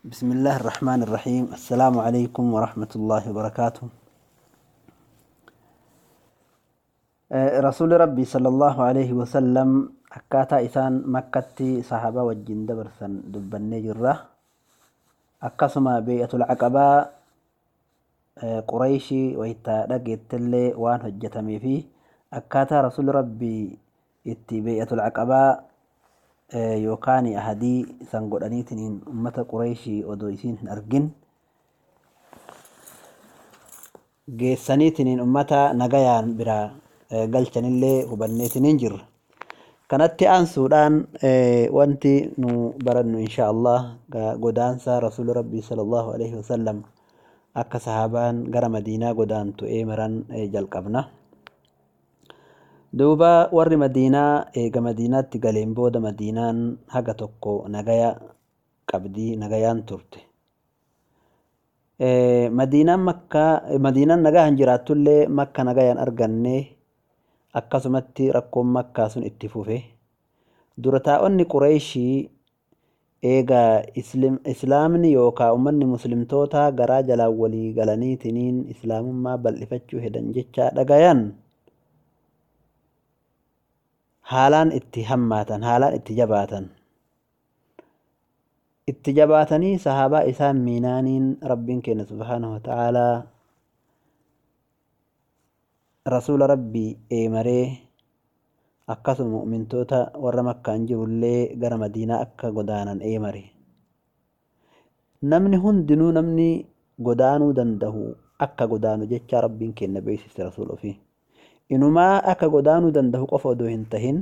بسم الله الرحمن الرحيم السلام عليكم ورحمة الله وبركاته رسول ربي صلى الله عليه وسلم أكاتا إسان مكة صحابة وجين برسن دب النجرة أكاسما بيئة العقبة قريشي ويتا رقيت اللي وان هجتمي فيه أكاتا رسول ربي إتي بيئة العقبة yookaan ahadii isan godhaniitiin ummata qurayshii odoo isiin hin argin geessaniitiin ummata nagayaan biraa galchanillee hubanneetiin jirra. kanatti aansuudhaan wanti nu barannu insha Allah godaansa rasuula rabbii sallallahu alaihi wasallam akka sahabaan gara madiinaa godaantu eemaran jalqabna duuba warri madiinaa eega madiinaatti galeen booda madiinaan haga tokko nagaya qabdii nagayaan turte. Madiinaan makkaa madiinaan nagahan jiraattullee makka nagayaan arganne akkasumatti rakkoon makkaa sun itti fufe. Dura taa'onni qureeshii eegaa islaamni yookaan ummanni muslimtoota garaa jalaan walii galaniitiniin islaamummaa bal'ifachuu hedan jechaa dhagayan haalaan itti hammaatan haalaan itti jabaatan. Itti jabaatanii sahaabaa isaan miinaaniin rabbiin keenya subhaanahu wa ta'aalaa rasuula rabbii eemaree akkasuma mu'mintoota warra makkaan jirullee gara madiinaa akka godaanan eemare. Namni hundinuu namni godaanuu danda'u akka godaanu jecha rabbiin keenya beeksise rasuula ofii inumaa akka godaanuu danda'u qofa odoo hin tahin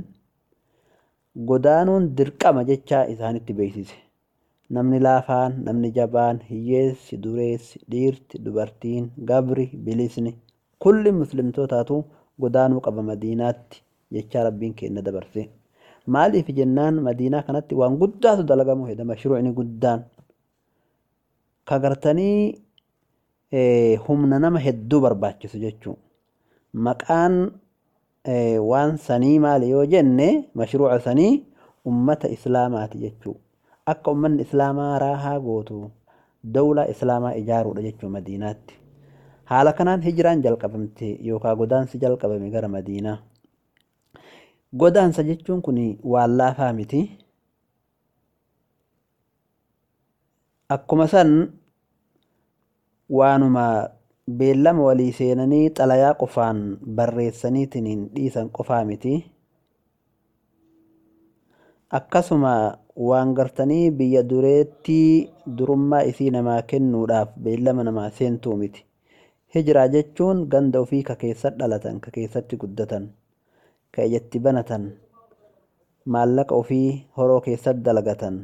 godaanuun dirqama jecha isaanitti beeksise. Namni laafaan namni jabaan hiyyeessi dureessi dhiirti dubartiin gabri bilisni kulli muslimtootaatu godaanuu qaba madiinaatti jechaa rabbiin keenya dabarse. Maaliif jennaan madiinaa kanatti waan guddaatu dalagamu heda mashruucni guddaan? Kagartanii humna nama hedduu barbaachisu jechuu maqaan waan sanii maali yoo jenne mashruuca sanii ummata islaamaati jechuu. Akka ummanni islaamaa raahaa gootu dawlaa islaamaa ijaaruudha jechuu madiinaatti. Haala kanaan hijiraan jalqabamte yookaan godaansi jalqabame gara madiinaa. Godaansa jechuun kun waan laafaa miti. Akkuma san waanuma beellama walii seenanii xalayaa qofaan barreessaniitiin dhiisan qofaa miti. Akkasuma waan gartanii biyya dureetti durummaa isii namaa kennuudhaaf beellama namaa seentuu miti. Hijiraa jechuun ganda ofii ka keessatti dhalatan ka keessatti guddatan ka ijatti banatan maallaqa ofii horoo keessatti dalagatan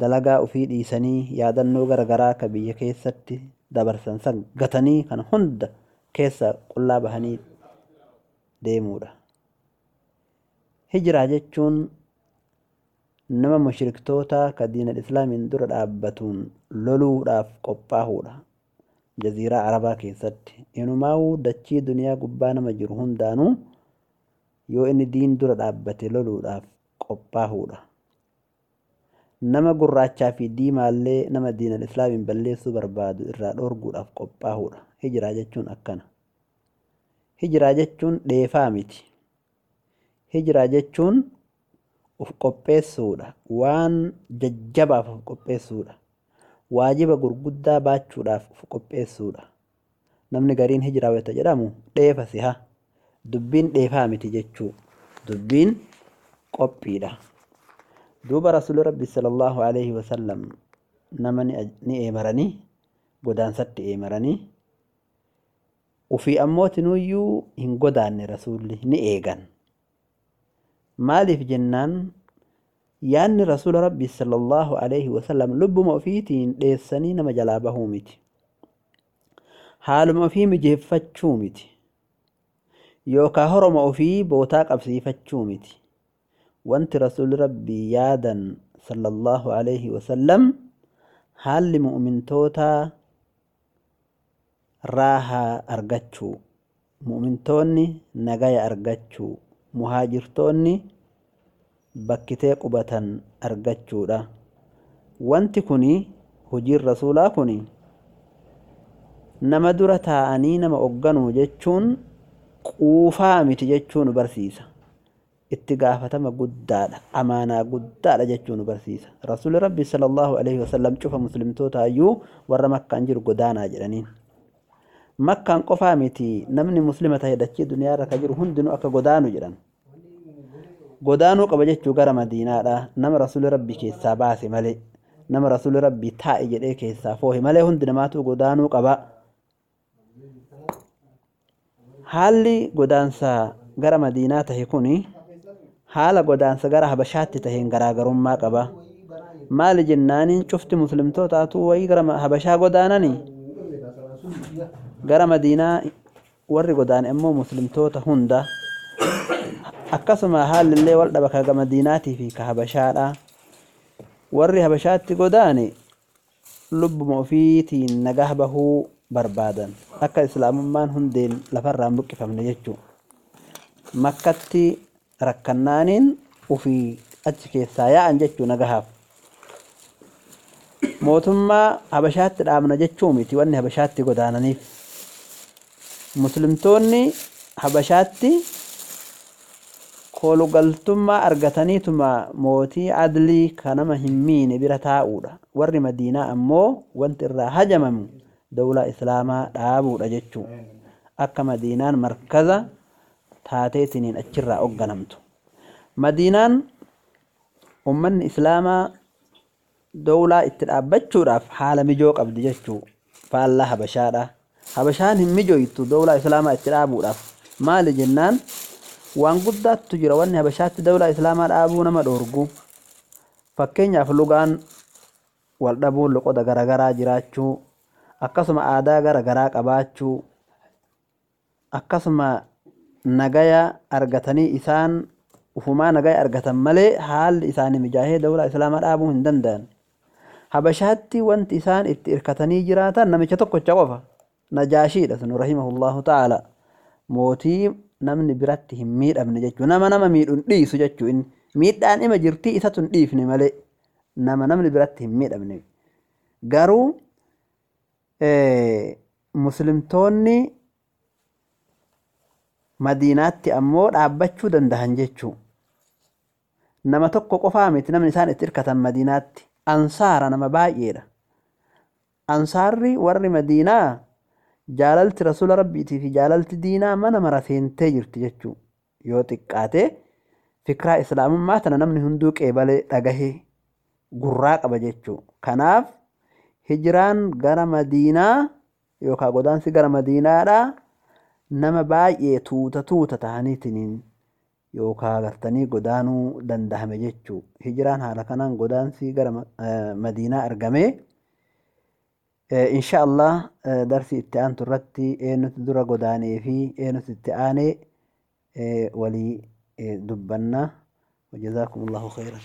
dalagaa ofii dhiisanii yaadannoo garagaraa ka biyya keessatti dabarsan san gatanii kana hunda keessa qullaa bahanii deemuudha. Hijiraa jechuun nama mushriktoota ka diinal islaamiin dura dhaabbatuun loluudhaaf qophaa'uudha. jaziiraa arabaa keessatti inumaa'uu dachii duniyaa gubbaa nama jiru hundaanuu yoo inni diin dura dhaabbate loluudhaaf qophaa'uudha. Nama gurraachaa fi diimaallee nama diinal islaamiin balleessuu barbaadu irraa dhorguudhaaf qophaa'uudha. Hijiraa jechuun akkana. Hijiraa jechuun dheefaa miti. Hijiraa jechuun uf qopheessuudha. Waan jajjabaaf uf qopheessuudha. waajiba gurguddaa baachuudhaaf uf qopheessuudha. Namni gariin hijiraa wayita jedhamu dheefa siha. Dubbiin dheefaa miti jechuu. Dubbiin qophiidha. Duuba rasuulli rabbi sallallahu alaihi wasallam nama ni eemaranii godaansatti eemaranii ufii ammootinuyyuu hin godaanne rasuulli ni eegan. Maaliif jennaan? Yaanni rasuula rabbii sallallahu alaihi wasallam lubbuma ofiitiin dheessanii nama jalaa bahuu miti. Haaluma ofii mijeeffachuu miti. Yookaan horoma ofii bootaa qabsiifachuu miti wanti rasuulli rabbii yaadan sallallahu alaihi wasallam haalli mu'mintootaa raahaa argachuu mu'mintoonni nagaya argachuu muhaajirtoonni bakkitee qubatan argachuudha wanti kuni hojiin rasuulaa kuni nama dura taa'anii nama hoogganuu jechuun quufaa miti jechuu nu barsiisa itti gaafatama guddaadha. Amaanaa guddaadha jechuu barsiisa. Rasuuli rabbi sallallahu alaihi wasallam cufa muslimtoota iyyuu warra makkaan jiru godaanaa jedhaniin. Makkaan qofaa miti namni muslima ta'e dachee duniyaa irra ka jiru hundinuu akka godaanu jedhan. Godaanuu qaba jechuu gara madiinaadha. Nama rasuuli rabbi keessaa baase malee nama rasuuli rabbi taa'e jedhee keessaa foohe malee hundi namaatu godaanuu qaba? Haalli godaansa gara madiinaa tahe kuni haala godaansa gara habashaatti taheen garaagarummaa qaba. Maali jennaaniin cufti muslimtootaatu wayii gara habashaa godaananii? Gara madiinaa warri godaane immoo muslimtoota hunda. Akkasuma haalli illee wal dhaba ka madiinaatii fi ka habashaadha. Warri habashaatti godaane lubbuma ofiitiin nagaa bahuu barbaadan. Akka islaamummaan hundeen lafarraan buqqifamne jechuu. Makkatti rakkannaaniin ufii achi keessaa yaa'an jechuu nagahaaf mootummaa habashaatti dhaabna jechuu miti wanni habashaatti godaananiif. Muslimtoonni habashaatti koolugaltummaa argataniituma mootii adlii ka nama hin miine bira taa'uudha. Warri madiinaa ammoo wanti irraa hajamamu dawlaa islaamaa dhaabuudha jechuu. Akka madiinaan markaza taateetiniin achirraa hoogganamtu madiinaan ummanni islaamaa dawlaa itti dhaabbachuudhaaf haala mijoo qabdi jechuu faallaa habashaadha. Habashaan hin mijoytu dawlaa islaamaa itti dhaabuudhaaf. Maali jennaan? Waan guddaattu jira wanni habashaatti dawlaa islaamaa dhaabuu nama dhoorgu. Fakkeenyaaf lugaan wal dhabuun loqoda garagaraa jiraachuu akkasuma aadaa garagaraa qabaachuu akkasuma nagaya argatanii isaan ufumaa nagaya argatan malee haalli isaanii mijaahee dawlaa islaamaa dhaabuu hin danda'an. Habashaatti wanti isaan itti irkatanii jiraatan namicha tokkocha qofa. Najaashiidha sunu rahimahullahu ta'ala mootii namni biratti hin miidhamne jechuu nama nama miidhuun dhiisu jechuu. Inni miidhaan ima jirtii isatu hin dhiifne malee nama namni biratti hin miidhamne. Garuu muslimtoonni madiinaatti ammoo dhaabbachuu dandahan jechuu. Nama tokko qofaa miti namni isaan itti irkatan madiinaatti. Ansaara nama baay'eedha. Ansaarri warri madiinaa jaalalti rasuula rabbiitii fi jaalalti diinaa mana mara seentee jirti jechuu. Yoo xiqqaate fikiraa islaamummaa tana namni hunduu qeebalee dhagahee gurraa qaba jechuu. Kanaaf hijiraan gara madiinaa yookaan godaansi gara madiinaadha nama baay'ee tuuta tuuta ta'aniitiin yookaan gartanii godaanuu dandahame jechuu hijiraan haala kanaan godaansi gara madiinaa argamee insha allah darsii itti aantu irratti eenyutu dura godaanee fi eenyutu itti aanee walii dubbanna وجزاكم الله خيرا